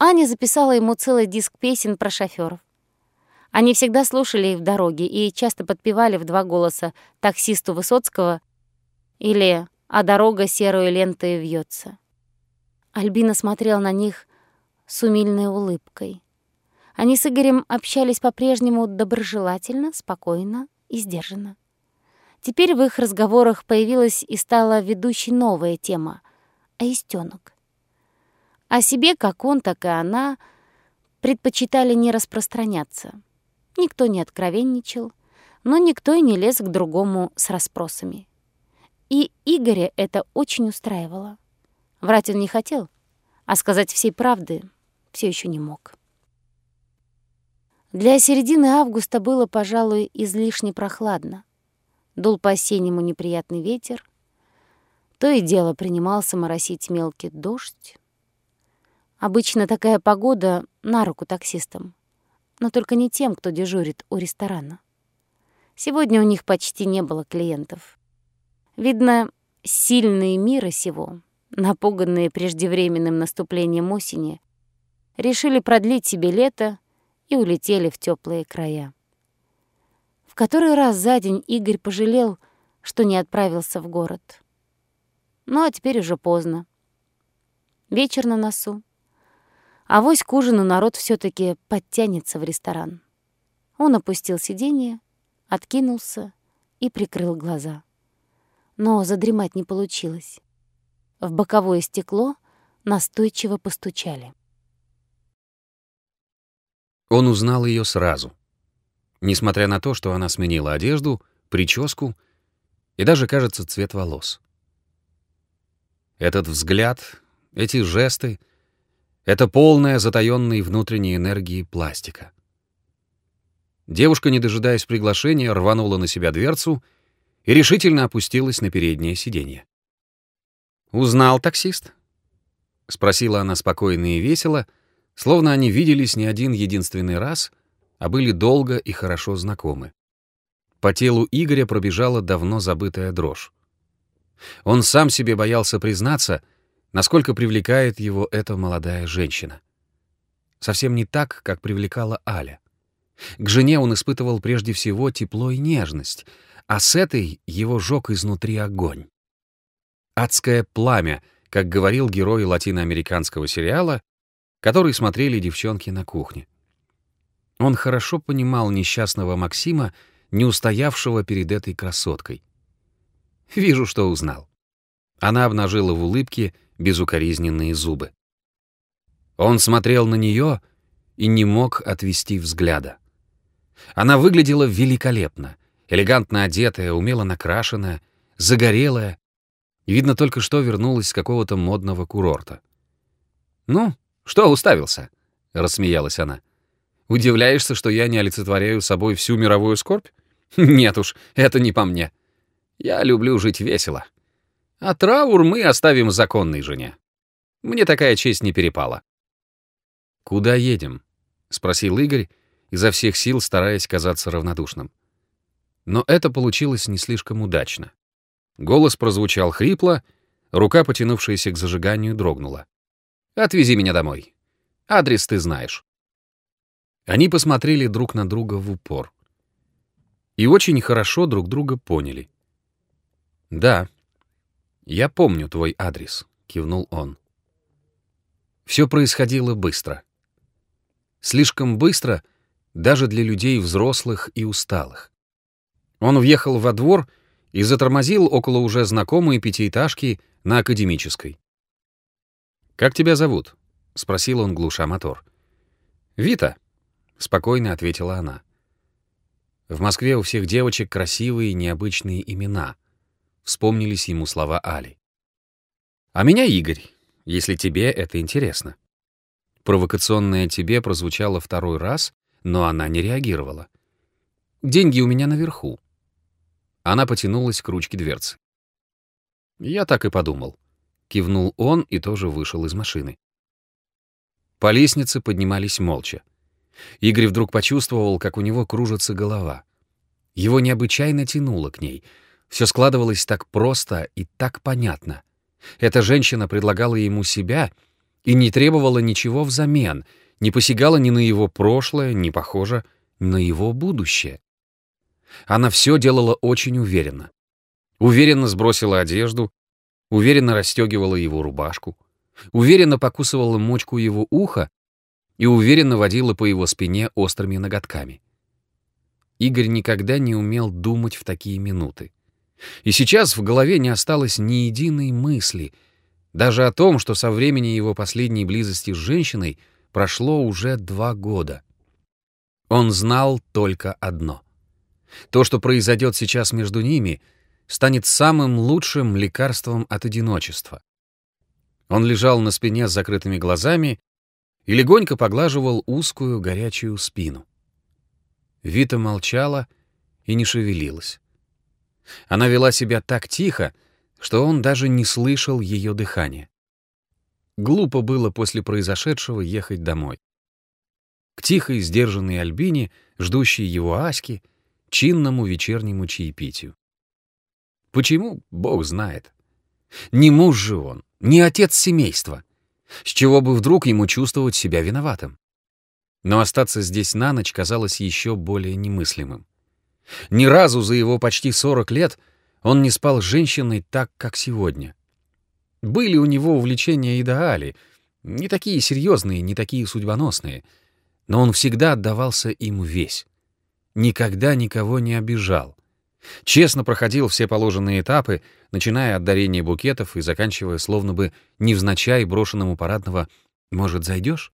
Аня записала ему целый диск песен про шофёров. Они всегда слушали их в дороге и часто подпевали в два голоса таксисту Высоцкого или «А дорога серой лентой вьется». Альбина смотрела на них с умильной улыбкой. Они с Игорем общались по-прежнему доброжелательно, спокойно и сдержанно. Теперь в их разговорах появилась и стала ведущей новая тема — аистёнок. О себе, как он, так и она, предпочитали не распространяться. Никто не откровенничал, но никто и не лез к другому с расспросами. И Игоря это очень устраивало. Врать он не хотел, а сказать всей правды все еще не мог. Для середины августа было, пожалуй, излишне прохладно. Дул по-осеннему неприятный ветер. То и дело принимался моросить мелкий дождь. Обычно такая погода на руку таксистам, но только не тем, кто дежурит у ресторана. Сегодня у них почти не было клиентов. Видно, сильные мира сего, напуганные преждевременным наступлением осени, решили продлить себе лето и улетели в теплые края. В который раз за день Игорь пожалел, что не отправился в город. Ну а теперь уже поздно. Вечер на носу. А вось к ужину народ все таки подтянется в ресторан. Он опустил сиденье, откинулся и прикрыл глаза. Но задремать не получилось. В боковое стекло настойчиво постучали. Он узнал ее сразу. Несмотря на то, что она сменила одежду, прическу и даже, кажется, цвет волос. Этот взгляд, эти жесты, это полная затаённой внутренней энергии пластика. Девушка, не дожидаясь приглашения, рванула на себя дверцу и решительно опустилась на переднее сиденье. «Узнал таксист?» — спросила она спокойно и весело, словно они виделись не один единственный раз, а были долго и хорошо знакомы. По телу Игоря пробежала давно забытая дрожь. Он сам себе боялся признаться — насколько привлекает его эта молодая женщина. Совсем не так, как привлекала Аля. К жене он испытывал прежде всего тепло и нежность, а с этой его жёг изнутри огонь. «Адское пламя», как говорил герой латиноамериканского сериала, который смотрели девчонки на кухне. Он хорошо понимал несчастного Максима, не устоявшего перед этой красоткой. Вижу, что узнал. Она обнажила в улыбке безукоризненные зубы. Он смотрел на нее и не мог отвести взгляда. Она выглядела великолепно, элегантно одетая, умело накрашенная, загорелая. Видно, только что вернулась с какого-то модного курорта. «Ну, что уставился?» — рассмеялась она. «Удивляешься, что я не олицетворяю собой всю мировую скорбь? Нет уж, это не по мне. Я люблю жить весело». А траур мы оставим законной жене. Мне такая честь не перепала. «Куда едем?» — спросил Игорь, изо всех сил стараясь казаться равнодушным. Но это получилось не слишком удачно. Голос прозвучал хрипло, рука, потянувшаяся к зажиганию, дрогнула. «Отвези меня домой. Адрес ты знаешь». Они посмотрели друг на друга в упор. И очень хорошо друг друга поняли. Да, «Я помню твой адрес», — кивнул он. Все происходило быстро. Слишком быстро даже для людей взрослых и усталых. Он въехал во двор и затормозил около уже знакомой пятиэтажки на Академической. «Как тебя зовут?» — спросил он, глуша мотор. «Вита», — спокойно ответила она. В Москве у всех девочек красивые необычные имена — вспомнились ему слова Али. «А меня Игорь, если тебе это интересно». Провокационное «тебе» прозвучало второй раз, но она не реагировала. «Деньги у меня наверху». Она потянулась к ручке дверцы. «Я так и подумал». Кивнул он и тоже вышел из машины. По лестнице поднимались молча. Игорь вдруг почувствовал, как у него кружится голова. Его необычайно тянуло к ней — все складывалось так просто и так понятно. Эта женщина предлагала ему себя, и не требовала ничего взамен, не посягала ни на его прошлое, ни, похоже, на его будущее. Она все делала очень уверенно. Уверенно сбросила одежду, уверенно расстегивала его рубашку, уверенно покусывала мочку его уха и уверенно водила по его спине острыми ноготками. Игорь никогда не умел думать в такие минуты. И сейчас в голове не осталось ни единой мысли, даже о том, что со времени его последней близости с женщиной прошло уже два года. Он знал только одно. То, что произойдет сейчас между ними, станет самым лучшим лекарством от одиночества. Он лежал на спине с закрытыми глазами и легонько поглаживал узкую горячую спину. Вита молчала и не шевелилась. Она вела себя так тихо, что он даже не слышал ее дыхания. Глупо было после произошедшего ехать домой. К тихой, сдержанной Альбине, ждущей его Аськи, чинному вечернему чаепитию. Почему, бог знает. Не муж же он, не отец семейства. С чего бы вдруг ему чувствовать себя виноватым? Но остаться здесь на ночь казалось еще более немыслимым. Ни разу за его почти 40 лет он не спал с женщиной так, как сегодня. Были у него увлечения и доали, не такие серьезные, не такие судьбоносные, но он всегда отдавался им весь. Никогда никого не обижал. Честно проходил все положенные этапы, начиная от дарения букетов и заканчивая словно бы невзначай брошенному парадного «Может, зайдешь?»